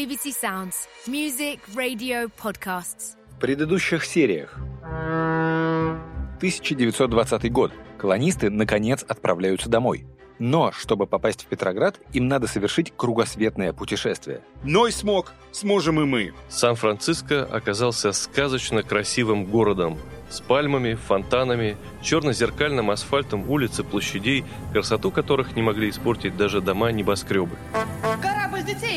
BBC Sounds. Music, radio, podcasts. В предыдущих сериях. 1920 год. Колонисты, наконец, отправляются домой. Но, чтобы попасть в Петроград, им надо совершить кругосветное путешествие. Ной смог, сможем и мы. Сан-Франциско оказался сказочно красивым городом с пальмами, фонтанами, черно-зеркальным асфальтом улиц и площадей, красоту которых не могли испортить даже дома-небоскребы. Корабль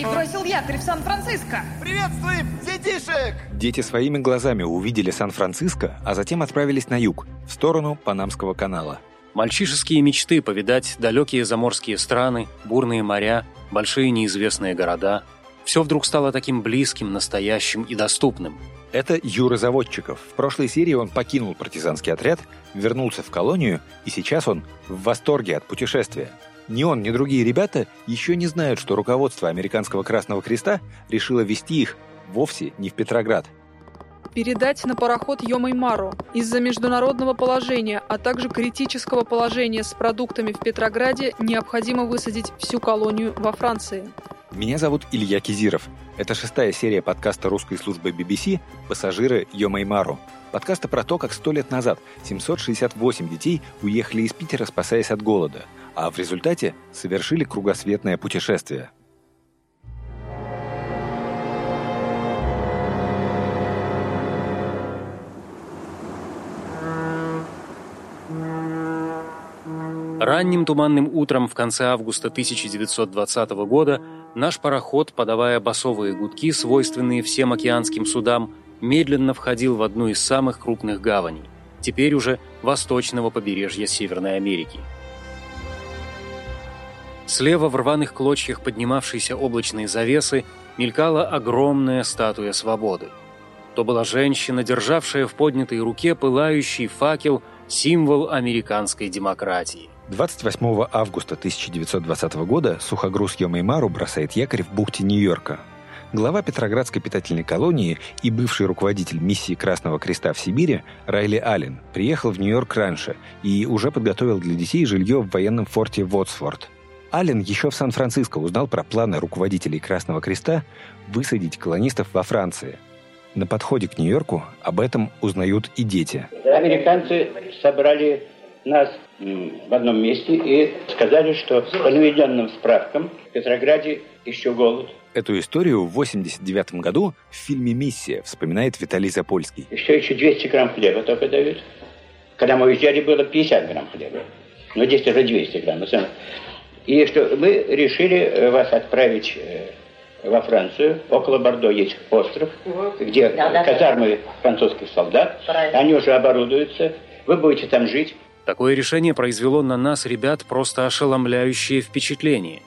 детей бросил якорь в Сан-Франциско. Приветствуем детишек! Дети своими глазами увидели Сан-Франциско, а затем отправились на юг, в сторону Панамского канала. Мальчишеские мечты повидать далекие заморские страны, бурные моря, большие неизвестные города. Все вдруг стало таким близким, настоящим и доступным. Это Юра Заводчиков. В прошлой серии он покинул партизанский отряд, вернулся в колонию, и сейчас он в восторге от путешествия. Ни он, ни другие ребята еще не знают, что руководство Американского Красного Креста решило вести их вовсе не в Петроград. Передать на пароход Йомаймару. Из-за международного положения, а также критического положения с продуктами в Петрограде необходимо высадить всю колонию во Франции. Меня зовут Илья Кизиров. Это шестая серия подкаста русской службы BBC «Пассажиры Йомаймару». Подкаста про то, как сто лет назад 768 детей уехали из Питера, спасаясь от голода, а в результате совершили кругосветное путешествие. Ранним туманным утром в конце августа 1920 года наш пароход, подавая басовые гудки, свойственные всем океанским судам, медленно входил в одну из самых крупных гаваней, теперь уже восточного побережья Северной Америки. Слева в рваных клочьях поднимавшейся облачной завесы мелькала огромная статуя свободы. То была женщина, державшая в поднятой руке пылающий факел, символ американской демократии. 28 августа 1920 года сухогруз Йомаймару бросает якорь в бухте Нью-Йорка. Глава Петроградской питательной колонии и бывший руководитель миссии Красного Креста в Сибири Райли Аллен приехал в Нью-Йорк раньше и уже подготовил для детей жилье в военном форте Вотсфорд. Аллен еще в Сан-Франциско узнал про планы руководителей Красного Креста высадить колонистов во Франции. На подходе к Нью-Йорку об этом узнают и дети. Американцы собрали нас в одном месте и сказали, что по наведенным справкам в Петрограде еще голод. Эту историю в 89 году в фильме «Миссия» вспоминает Виталий Запольский. Еще еще 200 грамм хлеба только дают. Когда мы уезжали, было 50 грамм хлеба. Но здесь уже 200 грамм. И что мы решили вас отправить во Францию. Около Бордо есть остров, где казармы французских солдат. Они уже оборудуются. Вы будете там жить. Такое решение произвело на нас, ребят, просто ошеломляющее впечатление.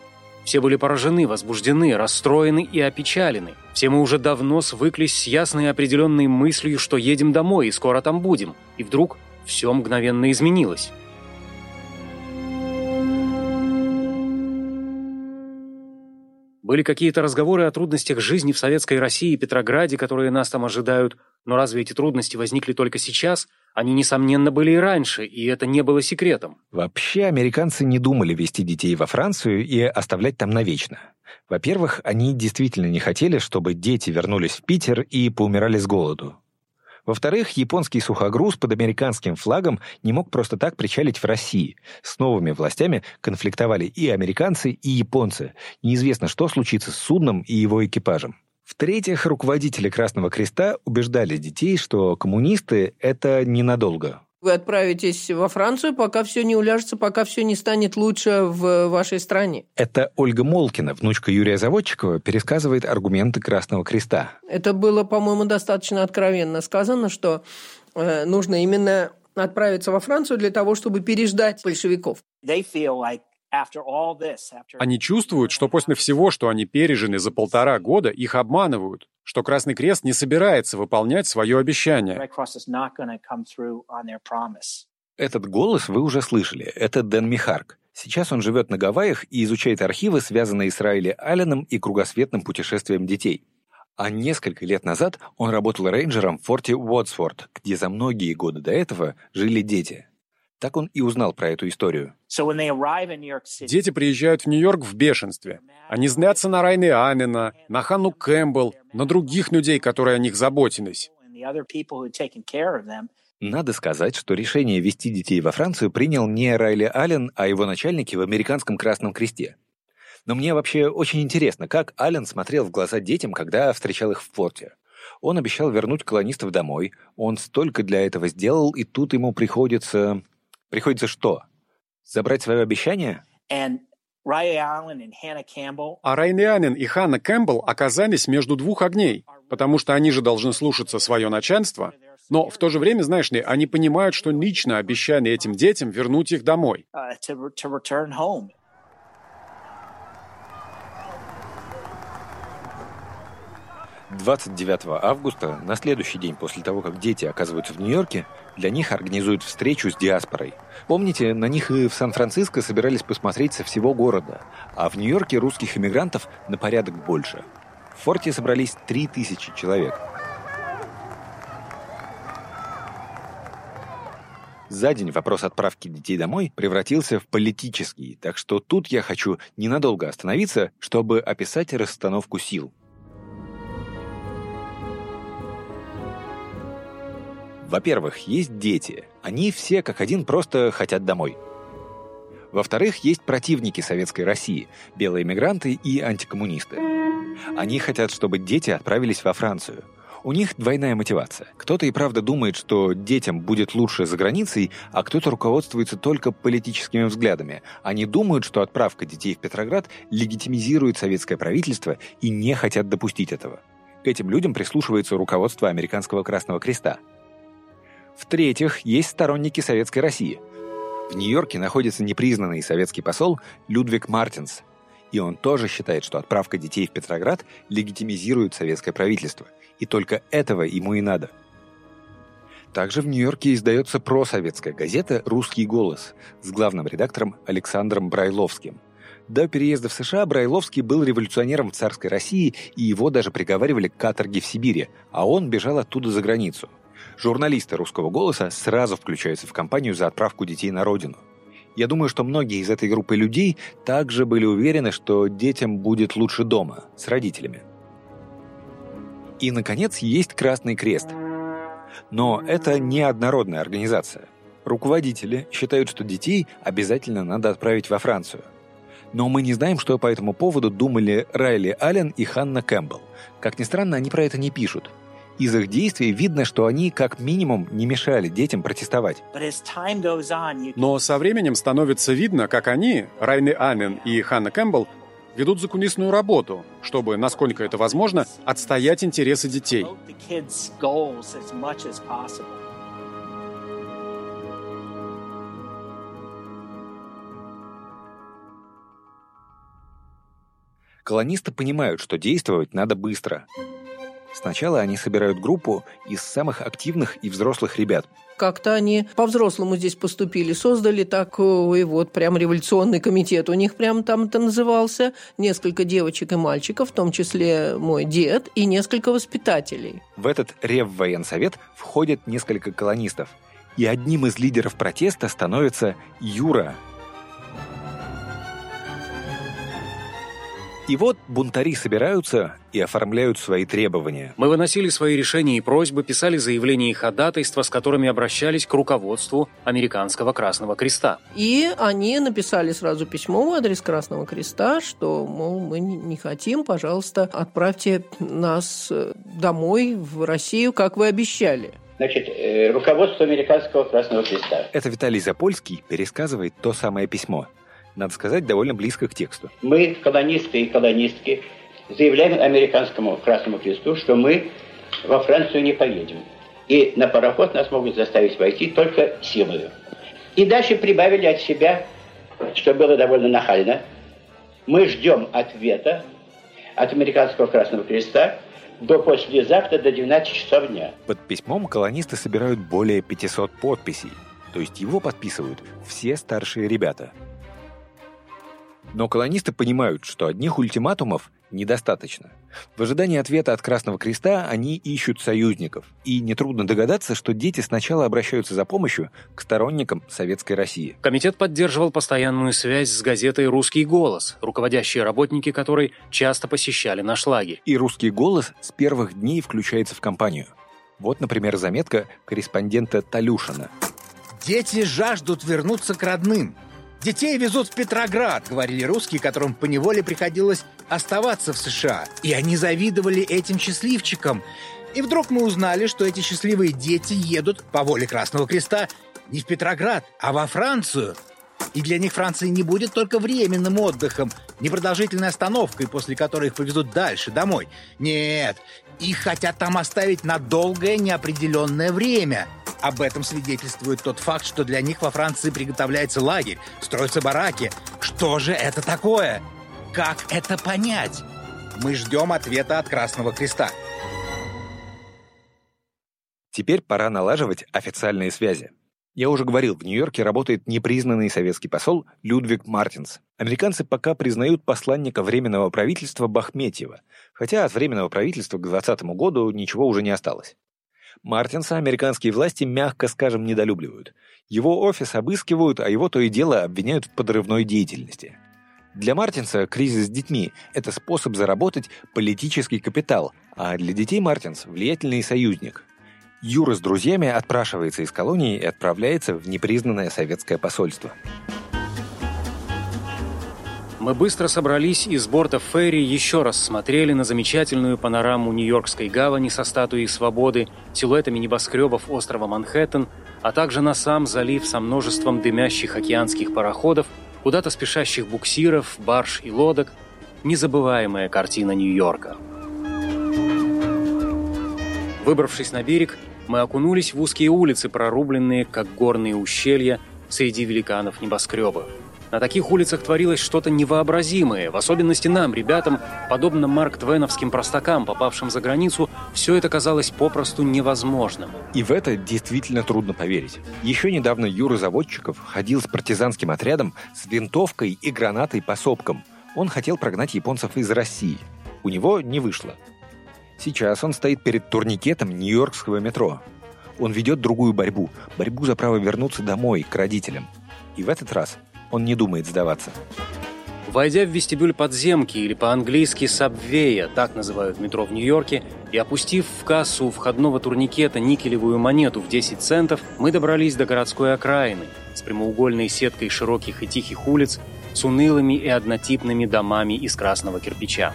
Все были поражены, возбуждены, расстроены и опечалены. Все мы уже давно свыклись с ясной и определенной мыслью, что едем домой и скоро там будем. И вдруг все мгновенно изменилось. Были какие-то разговоры о трудностях жизни в Советской России и Петрограде, которые нас там ожидают. Но разве эти трудности возникли только сейчас? Они, несомненно, были и раньше, и это не было секретом. Вообще, американцы не думали вести детей во Францию и оставлять там навечно. Во-первых, они действительно не хотели, чтобы дети вернулись в Питер и поумирали с голоду. Во-вторых, японский сухогруз под американским флагом не мог просто так причалить в России. С новыми властями конфликтовали и американцы, и японцы. Неизвестно, что случится с судном и его экипажем. В-третьих, руководители Красного Креста убеждали детей, что коммунисты — это ненадолго. Вы отправитесь во Францию, пока все не уляжется, пока все не станет лучше в вашей стране. Это Ольга Молкина, внучка Юрия Заводчикова, пересказывает аргументы Красного Креста. Это было, по-моему, достаточно откровенно сказано, что э, нужно именно отправиться во Францию для того, чтобы переждать большевиков. Они чувствуют, что после всего, что они пережили за полтора года, их обманывают, что Красный Крест не собирается выполнять свое обещание. Этот голос вы уже слышали. Это Дэн Михарк. Сейчас он живет на Гавайях и изучает архивы, связанные с Райли Алленом и кругосветным путешествием детей. А несколько лет назад он работал рейнджером в форте Уотсфорд, где за многие годы до этого жили дети. Так он и узнал про эту историю. Дети приезжают в Нью-Йорк в бешенстве. Они злятся на Райны Амина, на Ханну Кэмпбелл, на других людей, которые о них заботились. Надо сказать, что решение вести детей во Францию принял не Райли Аллен, а его начальники в американском Красном Кресте. Но мне вообще очень интересно, как Аллен смотрел в глаза детям, когда встречал их в порте. Он обещал вернуть колонистов домой, он столько для этого сделал, и тут ему приходится... Приходится что? Забрать свое обещание? А Райли Аллен и Ханна Кэмпбелл оказались между двух огней, потому что они же должны слушаться свое начальство, но в то же время, знаешь ли, они понимают, что лично обещали этим детям вернуть их домой. 29 августа, на следующий день после того, как дети оказываются в Нью-Йорке, для них организуют встречу с диаспорой. Помните, на них и в Сан-Франциско собирались посмотреть со всего города, а в Нью-Йорке русских иммигрантов на порядок больше. В форте собрались 3000 человек. За день вопрос отправки детей домой превратился в политический, так что тут я хочу ненадолго остановиться, чтобы описать расстановку сил. Во-первых, есть дети. Они все как один просто хотят домой. Во-вторых, есть противники советской России, белые мигранты и антикоммунисты. Они хотят, чтобы дети отправились во Францию. У них двойная мотивация. Кто-то и правда думает, что детям будет лучше за границей, а кто-то руководствуется только политическими взглядами. Они думают, что отправка детей в Петроград легитимизирует советское правительство и не хотят допустить этого. К этим людям прислушивается руководство Американского Красного Креста – в-третьих, есть сторонники Советской России. В Нью-Йорке находится непризнанный советский посол Людвиг Мартинс, и он тоже считает, что отправка детей в Петроград легитимизирует советское правительство, и только этого ему и надо. Также в Нью-Йорке издается просоветская газета «Русский голос» с главным редактором Александром Брайловским. До переезда в США Брайловский был революционером в царской России, и его даже приговаривали к каторге в Сибири, а он бежал оттуда за границу – Журналисты «Русского голоса» сразу включаются в кампанию за отправку детей на родину. Я думаю, что многие из этой группы людей также были уверены, что детям будет лучше дома, с родителями. И, наконец, есть Красный Крест. Но это не однородная организация. Руководители считают, что детей обязательно надо отправить во Францию. Но мы не знаем, что по этому поводу думали Райли Аллен и Ханна Кэмпбелл. Как ни странно, они про это не пишут – из их действий видно, что они как минимум не мешали детям протестовать. Но со временем становится видно, как они, Райны Амин и Ханна Кэмпбелл, ведут закулисную работу, чтобы, насколько это возможно, отстоять интересы детей. Колонисты понимают, что действовать надо быстро. Сначала они собирают группу из самых активных и взрослых ребят. Как-то они по-взрослому здесь поступили, создали такой вот прям революционный комитет. У них прям там это назывался. Несколько девочек и мальчиков, в том числе мой дед и несколько воспитателей. В этот реввоенсовет входят несколько колонистов. И одним из лидеров протеста становится Юра, И вот бунтари собираются и оформляют свои требования. Мы выносили свои решения и просьбы, писали заявления и ходатайства, с которыми обращались к руководству Американского Красного Креста. И они написали сразу письмо в адрес Красного Креста, что, мол, мы не хотим, пожалуйста, отправьте нас э, домой, в Россию, как вы обещали. Значит, э, руководство Американского Красного Креста. Это Виталий Запольский пересказывает то самое письмо надо сказать, довольно близко к тексту. Мы, колонисты и колонистки, заявляем американскому Красному Кресту, что мы во Францию не поедем. И на пароход нас могут заставить войти только силою. И дальше прибавили от себя, что было довольно нахально. Мы ждем ответа от американского Красного Креста до послезавтра до 12 часов дня. Под письмом колонисты собирают более 500 подписей. То есть его подписывают все старшие ребята – но колонисты понимают, что одних ультиматумов недостаточно. В ожидании ответа от Красного Креста они ищут союзников. И нетрудно догадаться, что дети сначала обращаются за помощью к сторонникам Советской России. Комитет поддерживал постоянную связь с газетой «Русский голос», руководящие работники которой часто посещали наш лагерь. И «Русский голос» с первых дней включается в кампанию. Вот, например, заметка корреспондента Талюшина. «Дети жаждут вернуться к родным. Детей везут в Петроград, говорили русские, которым поневоле приходилось оставаться в США. И они завидовали этим счастливчикам. И вдруг мы узнали, что эти счастливые дети едут по воле Красного Креста не в Петроград, а во Францию. И для них Франция не будет только временным отдыхом, непродолжительной остановкой, после которой их повезут дальше, домой. Нет, их хотят там оставить на долгое неопределенное время. Об этом свидетельствует тот факт, что для них во Франции приготовляется лагерь, строятся бараки. Что же это такое? Как это понять? Мы ждем ответа от Красного Креста. Теперь пора налаживать официальные связи. Я уже говорил, в Нью-Йорке работает непризнанный советский посол Людвиг Мартинс. Американцы пока признают посланника Временного правительства Бахметьева, хотя от Временного правительства к 2020 году ничего уже не осталось. Мартинса американские власти, мягко скажем, недолюбливают. Его офис обыскивают, а его то и дело обвиняют в подрывной деятельности. Для Мартинса кризис с детьми – это способ заработать политический капитал, а для детей Мартинс – влиятельный союзник. Юра с друзьями отпрашивается из колонии и отправляется в непризнанное советское посольство. Мы быстро собрались и с борта ферри еще раз смотрели на замечательную панораму Нью-Йоркской гавани со статуей свободы, силуэтами небоскребов острова Манхэттен, а также на сам залив со множеством дымящих океанских пароходов, куда-то спешащих буксиров, барж и лодок. Незабываемая картина Нью-Йорка. Выбравшись на берег, мы окунулись в узкие улицы, прорубленные, как горные ущелья, среди великанов небоскребов. На таких улицах творилось что-то невообразимое, в особенности нам, ребятам, подобно Марк Твеновским простакам, попавшим за границу, все это казалось попросту невозможным. И в это действительно трудно поверить. Еще недавно Юра Заводчиков ходил с партизанским отрядом с винтовкой и гранатой по сопкам. Он хотел прогнать японцев из России. У него не вышло. Сейчас он стоит перед турникетом Нью-Йоркского метро. Он ведет другую борьбу, борьбу за право вернуться домой, к родителям. И в этот раз он не думает сдаваться. Войдя в вестибюль подземки, или по-английски сабвея, так называют метро в Нью-Йорке, и опустив в кассу входного турникета никелевую монету в 10 центов, мы добрались до городской окраины с прямоугольной сеткой широких и тихих улиц, с унылыми и однотипными домами из красного кирпича.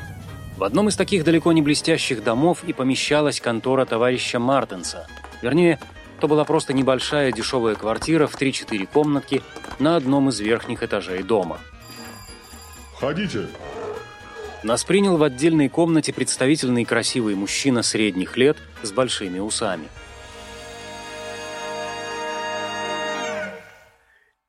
В одном из таких далеко не блестящих домов и помещалась контора товарища Мартенса. Вернее, то была просто небольшая дешевая квартира в 3-4 комнатки на одном из верхних этажей дома. «Ходите!» Нас принял в отдельной комнате представительный красивый мужчина средних лет с большими усами.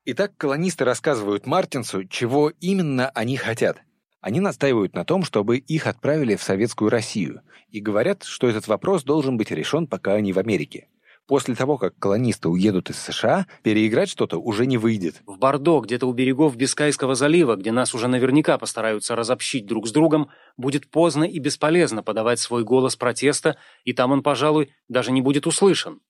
Итак, колонисты рассказывают Мартинсу, чего именно они хотят. Они настаивают на том, чтобы их отправили в Советскую Россию, и говорят, что этот вопрос должен быть решен, пока они в Америке. После того, как колонисты уедут из США, переиграть что-то уже не выйдет. В Бордо, где-то у берегов Бискайского залива, где нас уже наверняка постараются разобщить друг с другом, будет поздно и бесполезно подавать свой голос протеста, и там он, пожалуй, даже не будет услышан.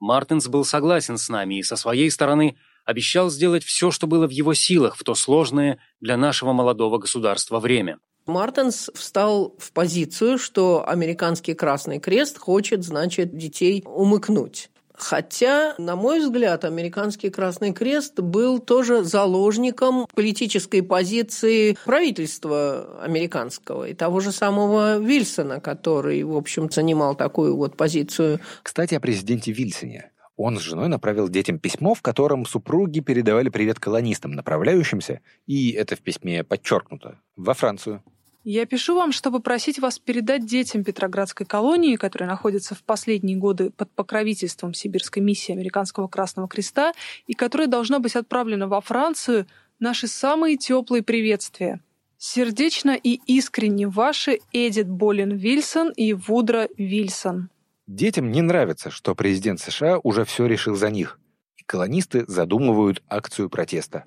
Мартинс был согласен с нами и со своей стороны обещал сделать все, что было в его силах в то сложное для нашего молодого государства время. Мартенс встал в позицию, что американский Красный Крест хочет, значит, детей умыкнуть. Хотя, на мой взгляд, американский Красный Крест был тоже заложником политической позиции правительства американского и того же самого Вильсона, который, в общем, занимал такую вот позицию. Кстати, о президенте Вильсоне. Он с женой направил детям письмо, в котором супруги передавали привет колонистам, направляющимся, и это в письме подчеркнуто, во Францию. Я пишу вам, чтобы просить вас передать детям Петроградской колонии, которые находятся в последние годы под покровительством Сибирской миссии Американского Красного Креста и которая должна быть отправлена во Францию, наши самые теплые приветствия. Сердечно и искренне ваши Эдит Болин Вильсон и Вудра Вильсон. Детям не нравится, что президент США уже все решил за них. И колонисты задумывают акцию протеста.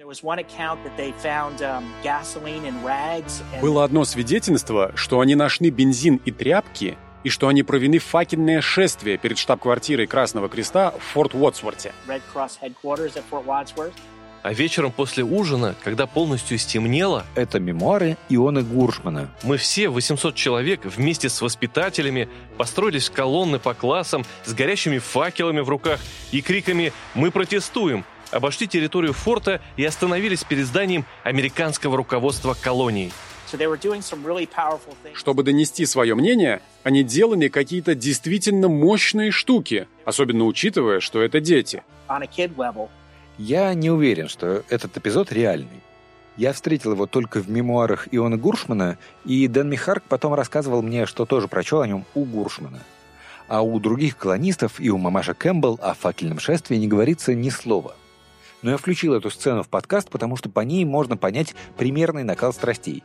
Было одно свидетельство, что они нашли бензин и тряпки, и что они провели факельное шествие перед штаб-квартирой Красного Креста в Форт Уотсворте. А вечером после ужина, когда полностью стемнело... Это мемуары Ионы Гуршмана. Мы все, 800 человек, вместе с воспитателями, построились в колонны по классам с горящими факелами в руках и криками «Мы протестуем!» обошли территорию форта и остановились перед зданием американского руководства колонии. Чтобы донести свое мнение, они делали какие-то действительно мощные штуки, особенно учитывая, что это дети. Я не уверен, что этот эпизод реальный. Я встретил его только в мемуарах Иона Гуршмана, и Дэн Михарк потом рассказывал мне, что тоже прочел о нем у Гуршмана. А у других колонистов и у мамаша Кэмпбелл о факельном шествии не говорится ни слова. Но я включил эту сцену в подкаст, потому что по ней можно понять примерный накал страстей.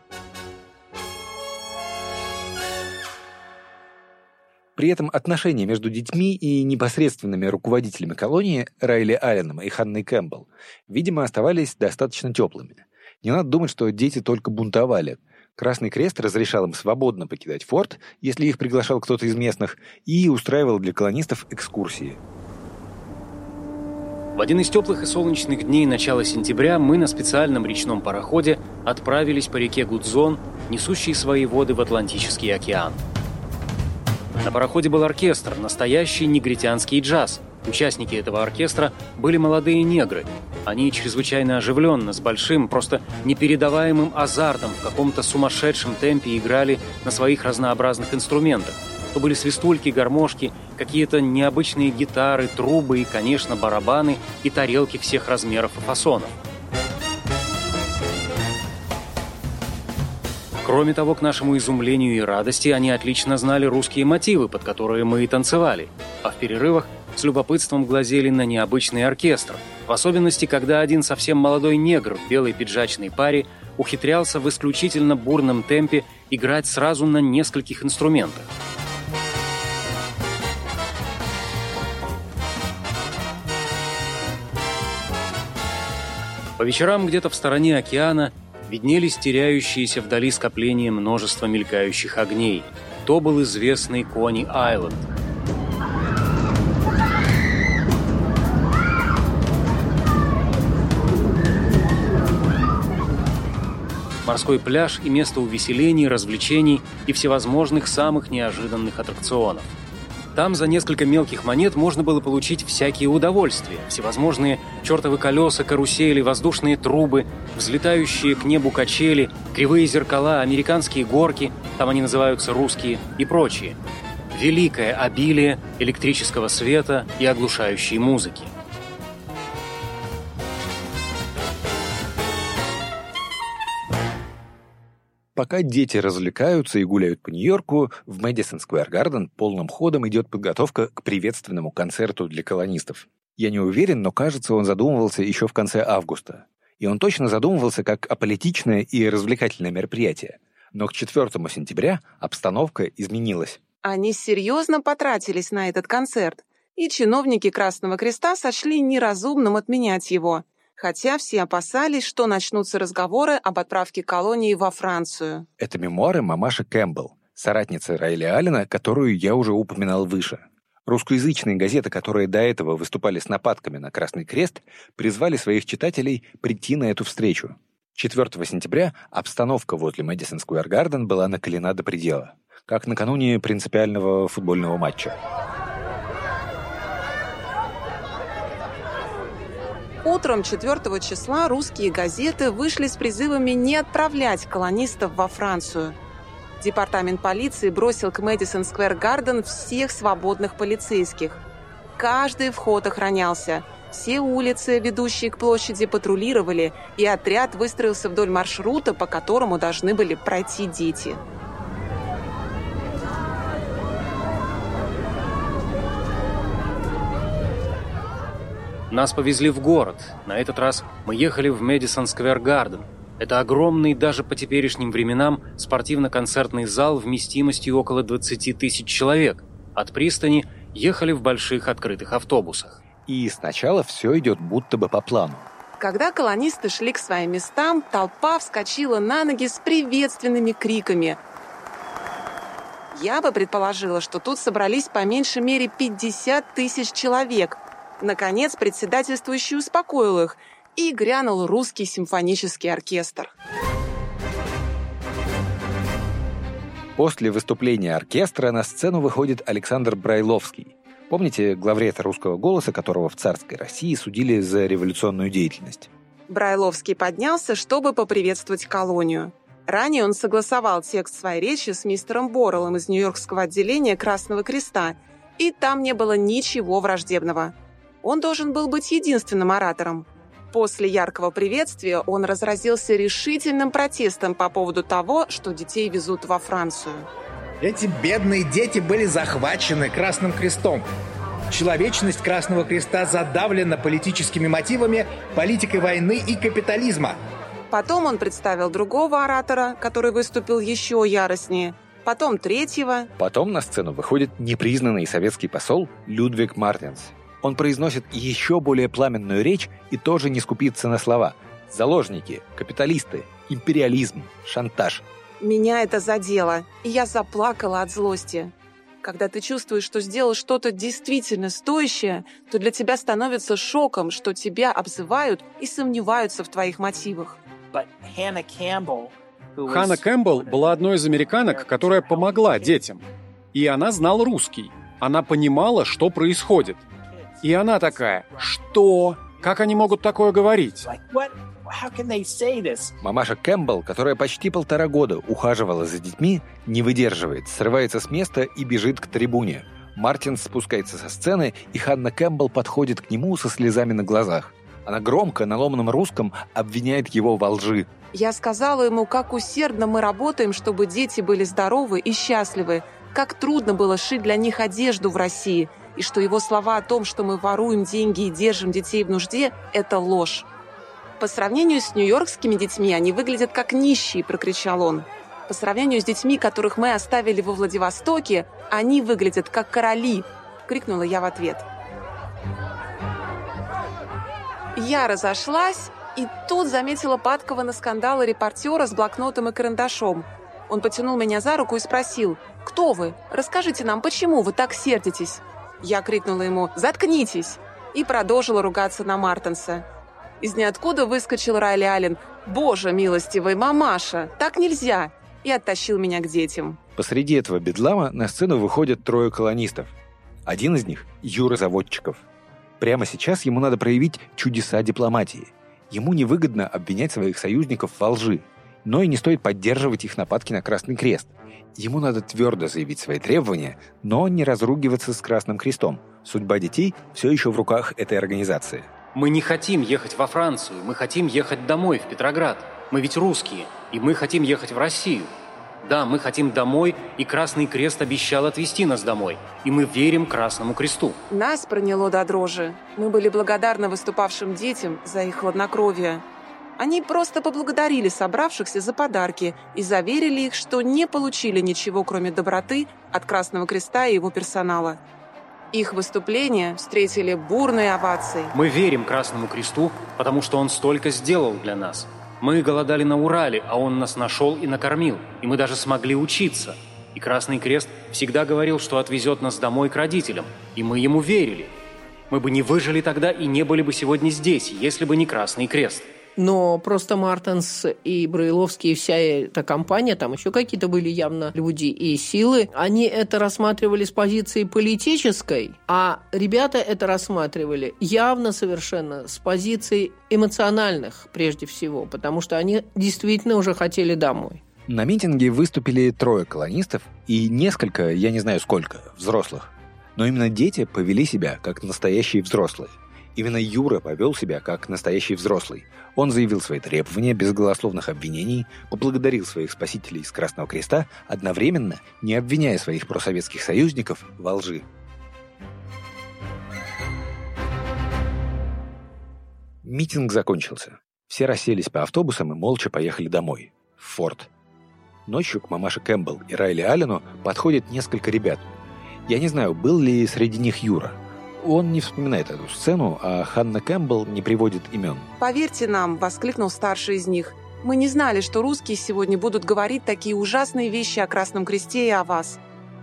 При этом отношения между детьми и непосредственными руководителями колонии Райли Алленом и Ханной Кэмпбелл, видимо, оставались достаточно теплыми. Не надо думать, что дети только бунтовали. Красный Крест разрешал им свободно покидать форт, если их приглашал кто-то из местных, и устраивал для колонистов экскурсии. В один из теплых и солнечных дней начала сентября мы на специальном речном пароходе отправились по реке Гудзон, несущей свои воды в Атлантический океан. На пароходе был оркестр, настоящий негритянский джаз. Участники этого оркестра были молодые негры. Они чрезвычайно оживленно, с большим, просто непередаваемым азартом в каком-то сумасшедшем темпе играли на своих разнообразных инструментах. То были свистульки, гармошки, какие-то необычные гитары, трубы и, конечно, барабаны и тарелки всех размеров и фасонов. Кроме того, к нашему изумлению и радости, они отлично знали русские мотивы, под которые мы и танцевали. А в перерывах с любопытством глазели на необычный оркестр. В особенности, когда один совсем молодой негр в белой пиджачной паре ухитрялся в исключительно бурном темпе играть сразу на нескольких инструментах. По вечерам где-то в стороне океана виднелись теряющиеся вдали скопления множества мелькающих огней. То был известный Кони-Айленд. Морской пляж и место увеселений, развлечений и всевозможных самых неожиданных аттракционов – там за несколько мелких монет можно было получить всякие удовольствия, всевозможные чертовы колеса, карусели, воздушные трубы, взлетающие к небу качели, кривые зеркала, американские горки, там они называются русские, и прочие. Великое обилие электрического света и оглушающей музыки. Пока дети развлекаются и гуляют по Нью-Йорку, в Мэдисон Сквер Гарден полным ходом идет подготовка к приветственному концерту для колонистов. Я не уверен, но кажется, он задумывался еще в конце августа. И он точно задумывался как аполитичное и развлекательное мероприятие. Но к 4 сентября обстановка изменилась. Они серьезно потратились на этот концерт, и чиновники Красного Креста сочли неразумным отменять его – хотя все опасались, что начнутся разговоры об отправке колонии во Францию. Это мемуары мамаши Кэмпбелл, соратницы Райли Аллена, которую я уже упоминал выше. Русскоязычные газеты, которые до этого выступали с нападками на Красный Крест, призвали своих читателей прийти на эту встречу. 4 сентября обстановка возле Мэдисон Сквер Гарден была накалена до предела, как накануне принципиального футбольного матча. Утром 4 числа русские газеты вышли с призывами не отправлять колонистов во Францию. Департамент полиции бросил к Мэдисон Сквер Гарден всех свободных полицейских. Каждый вход охранялся. Все улицы, ведущие к площади, патрулировали, и отряд выстроился вдоль маршрута, по которому должны были пройти дети. Нас повезли в город. На этот раз мы ехали в Мэдисон Сквер Гарден. Это огромный даже по теперешним временам спортивно-концертный зал вместимостью около 20 тысяч человек. От пристани ехали в больших открытых автобусах. И сначала все идет будто бы по плану. Когда колонисты шли к своим местам, толпа вскочила на ноги с приветственными криками. Я бы предположила, что тут собрались по меньшей мере 50 тысяч человек. Наконец, председательствующий успокоил их, и грянул русский симфонический оркестр. После выступления оркестра на сцену выходит Александр Брайловский. Помните главрета русского голоса, которого в царской России судили за революционную деятельность? Брайловский поднялся, чтобы поприветствовать колонию. Ранее он согласовал текст своей речи с мистером Борреллом из Нью-Йоркского отделения Красного Креста, и там не было ничего враждебного. Он должен был быть единственным оратором. После яркого приветствия он разразился решительным протестом по поводу того, что детей везут во Францию. Эти бедные дети были захвачены Красным Крестом. Человечность Красного Креста задавлена политическими мотивами, политикой войны и капитализма. Потом он представил другого оратора, который выступил еще яростнее. Потом третьего. Потом на сцену выходит непризнанный советский посол Людвиг Мартинс. Он произносит еще более пламенную речь и тоже не скупится на слова. Заложники, капиталисты, империализм, шантаж. Меня это задело, и я заплакала от злости. Когда ты чувствуешь, что сделал что-то действительно стоящее, то для тебя становится шоком, что тебя обзывают и сомневаются в твоих мотивах. Ханна Кэмпбелл была одной из американок, которая помогла детям. И она знала русский. Она понимала, что происходит. И она такая, что? Как они могут такое говорить? Мамаша Кэмпбелл, которая почти полтора года ухаживала за детьми, не выдерживает, срывается с места и бежит к трибуне. Мартин спускается со сцены, и Ханна Кэмпбелл подходит к нему со слезами на глазах. Она громко, на ломаном русском, обвиняет его во лжи. Я сказала ему, как усердно мы работаем, чтобы дети были здоровы и счастливы, как трудно было шить для них одежду в России, и что его слова о том, что мы воруем деньги и держим детей в нужде, это ложь. По сравнению с нью-йоркскими детьми они выглядят как нищие, прокричал он. По сравнению с детьми, которых мы оставили во Владивостоке, они выглядят как короли, крикнула я в ответ. Я разошлась, и тут заметила Падкова на скандалы репортера с блокнотом и карандашом. Он потянул меня за руку и спросил, «Кто вы? Расскажите нам, почему вы так сердитесь?» Я крикнула ему «Заткнитесь!» и продолжила ругаться на Мартенса. Из ниоткуда выскочил Райли Аллен. «Боже милостивый, мамаша, так нельзя!» и оттащил меня к детям. Посреди этого бедлама на сцену выходят трое колонистов. Один из них – Юра Заводчиков. Прямо сейчас ему надо проявить чудеса дипломатии. Ему невыгодно обвинять своих союзников во лжи, но и не стоит поддерживать их нападки на Красный Крест. Ему надо твердо заявить свои требования, но не разругиваться с Красным Крестом. Судьба детей все еще в руках этой организации. Мы не хотим ехать во Францию, мы хотим ехать домой, в Петроград. Мы ведь русские, и мы хотим ехать в Россию. Да, мы хотим домой, и Красный Крест обещал отвезти нас домой. И мы верим Красному Кресту. Нас проняло до дрожи. Мы были благодарны выступавшим детям за их хладнокровие. Они просто поблагодарили собравшихся за подарки и заверили их, что не получили ничего, кроме доброты от Красного Креста и его персонала. Их выступления встретили бурные овации. Мы верим Красному Кресту, потому что он столько сделал для нас. Мы голодали на Урале, а он нас нашел и накормил, и мы даже смогли учиться. И Красный Крест всегда говорил, что отвезет нас домой к родителям, и мы ему верили. Мы бы не выжили тогда и не были бы сегодня здесь, если бы не Красный Крест. Но просто Мартенс и Брайловский, и вся эта компания, там еще какие-то были явно люди и силы, они это рассматривали с позиции политической, а ребята это рассматривали явно совершенно с позиции эмоциональных прежде всего, потому что они действительно уже хотели домой. На митинге выступили трое колонистов и несколько, я не знаю сколько, взрослых. Но именно дети повели себя как настоящие взрослые – Именно Юра повел себя как настоящий взрослый. Он заявил свои требования без голословных обвинений, поблагодарил своих спасителей из Красного Креста, одновременно не обвиняя своих просоветских союзников во лжи. Митинг закончился. Все расселись по автобусам и молча поехали домой, в форт. Ночью к мамаше Кэмпбелл и Райли Аллену подходит несколько ребят. Я не знаю, был ли среди них Юра – Он не вспоминает эту сцену, а Ханна Кэмпбелл не приводит имен. «Поверьте нам», — воскликнул старший из них, «мы не знали, что русские сегодня будут говорить такие ужасные вещи о Красном Кресте и о вас.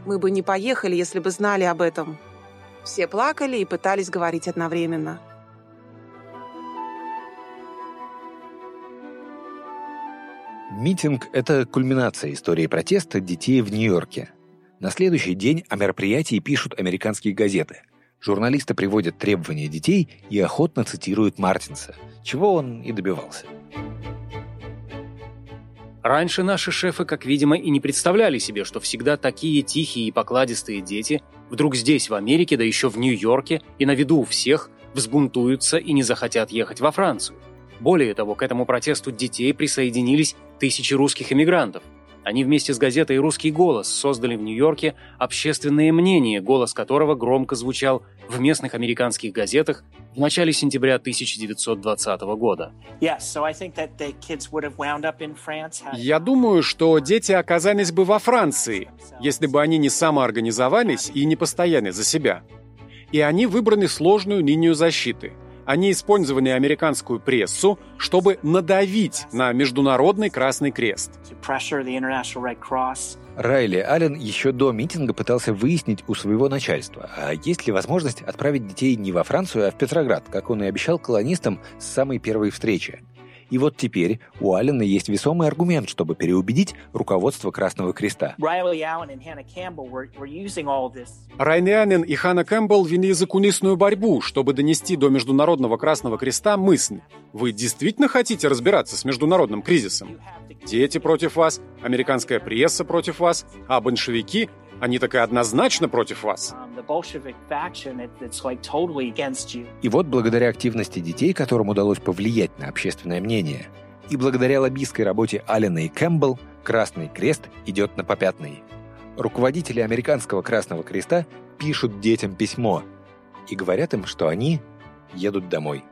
Мы бы не поехали, если бы знали об этом». Все плакали и пытались говорить одновременно. Митинг – это кульминация истории протеста детей в Нью-Йорке. На следующий день о мероприятии пишут американские газеты. Журналисты приводят требования детей и охотно цитируют Мартинса, чего он и добивался. Раньше наши шефы, как видимо, и не представляли себе, что всегда такие тихие и покладистые дети вдруг здесь, в Америке, да еще в Нью-Йорке, и на виду у всех, взбунтуются и не захотят ехать во Францию. Более того, к этому протесту детей присоединились тысячи русских эмигрантов. Они вместе с газетой «Русский голос» создали в Нью-Йорке общественное мнение, голос которого громко звучал в местных американских газетах в начале сентября 1920 года. Я думаю, что дети оказались бы во Франции, если бы они не самоорганизовались и не постояли за себя. И они выбрали сложную линию защиты – они использовали американскую прессу, чтобы надавить на Международный Красный Крест. Райли Аллен еще до митинга пытался выяснить у своего начальства, а есть ли возможность отправить детей не во Францию, а в Петроград, как он и обещал колонистам с самой первой встречи. И вот теперь у Аллена есть весомый аргумент, чтобы переубедить руководство Красного Креста. Райли Аллен и Ханна Кэмпбелл вели закулисную борьбу, чтобы донести до Международного Красного Креста мысль. Вы действительно хотите разбираться с международным кризисом? Дети против вас, американская пресса против вас, а большевики они так и однозначно против вас. И вот благодаря активности детей, которым удалось повлиять на общественное мнение, и благодаря лоббистской работе Аллена и Кэмпбелл, Красный Крест идет на попятный. Руководители Американского Красного Креста пишут детям письмо и говорят им, что они едут домой.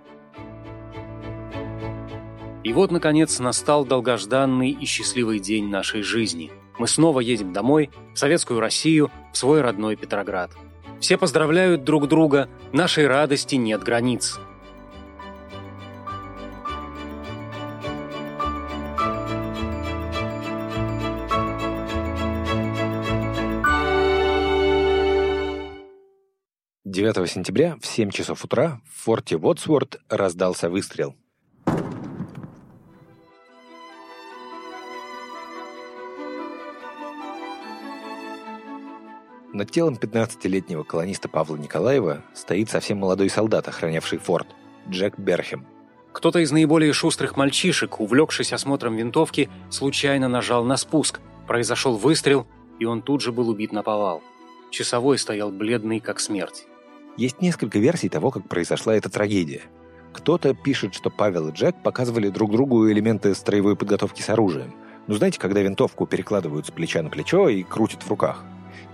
И вот, наконец, настал долгожданный и счастливый день нашей жизни – мы снова едем домой, в советскую Россию, в свой родной Петроград. Все поздравляют друг друга, нашей радости нет границ. Девятого сентября в 7 часов утра в форте Вотсворт раздался выстрел. Над телом 15-летнего колониста Павла Николаева стоит совсем молодой солдат, охранявший форт, Джек Берхем. Кто-то из наиболее шустрых мальчишек, увлекшись осмотром винтовки, случайно нажал на спуск. Произошел выстрел, и он тут же был убит на повал. Часовой стоял бледный, как смерть. Есть несколько версий того, как произошла эта трагедия. Кто-то пишет, что Павел и Джек показывали друг другу элементы строевой подготовки с оружием. Ну, знаете, когда винтовку перекладывают с плеча на плечо и крутят в руках.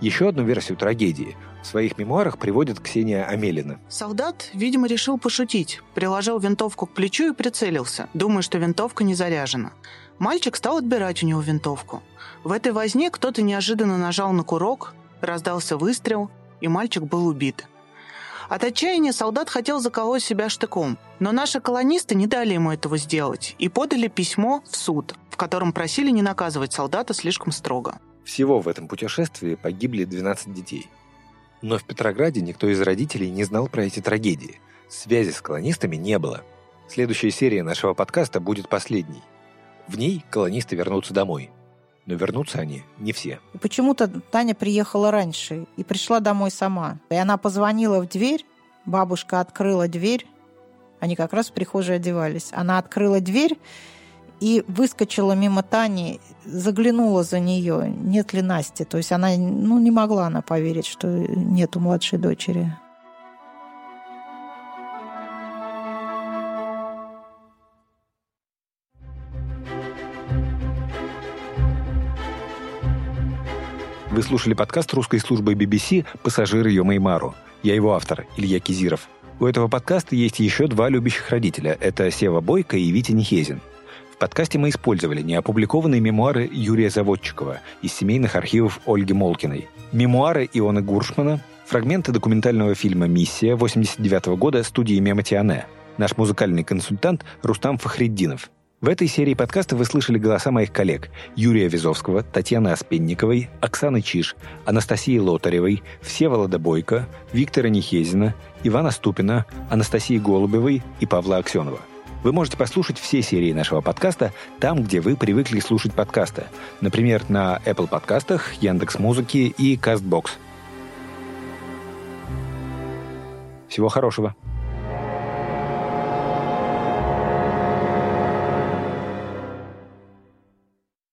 Еще одну версию трагедии в своих мемуарах приводит Ксения Амелина. Солдат, видимо, решил пошутить. Приложил винтовку к плечу и прицелился, думая, что винтовка не заряжена. Мальчик стал отбирать у него винтовку. В этой возне кто-то неожиданно нажал на курок, раздался выстрел, и мальчик был убит. От отчаяния солдат хотел заколоть себя штыком, но наши колонисты не дали ему этого сделать и подали письмо в суд, в котором просили не наказывать солдата слишком строго. Всего в этом путешествии погибли 12 детей. Но в Петрограде никто из родителей не знал про эти трагедии. Связи с колонистами не было. Следующая серия нашего подкаста будет последней. В ней колонисты вернутся домой. Но вернутся они не все. Почему-то Таня приехала раньше и пришла домой сама. И она позвонила в дверь, бабушка открыла дверь, они как раз в прихожей одевались. Она открыла дверь, и выскочила мимо Тани, заглянула за нее, нет ли Насти. То есть она, ну, не могла она поверить, что нету младшей дочери. Вы слушали подкаст русской службы BBC «Пассажир Йомаймару». Я его автор, Илья Кизиров. У этого подкаста есть еще два любящих родителя. Это Сева Бойко и Витя Нехезин подкасте мы использовали неопубликованные мемуары Юрия Заводчикова из семейных архивов Ольги Молкиной, мемуары Иона Гуршмана, Фрагменты документального фильма «Миссия» 89 года студии Мематиане. Наш музыкальный консультант Рустам Фахреддинов. В этой серии подкаста вы слышали голоса моих коллег Юрия Визовского, Татьяны Аспенниковой, Оксаны Чиш, Анастасии Лотаревой, Всеволода Бойко, Виктора Нехезина, Ивана Ступина, Анастасии Голубевой и Павла Аксенова. Вы можете послушать все серии нашего подкаста там, где вы привыкли слушать подкасты. Например, на Apple подкастах, Яндекс Музыки и Castbox. Всего хорошего.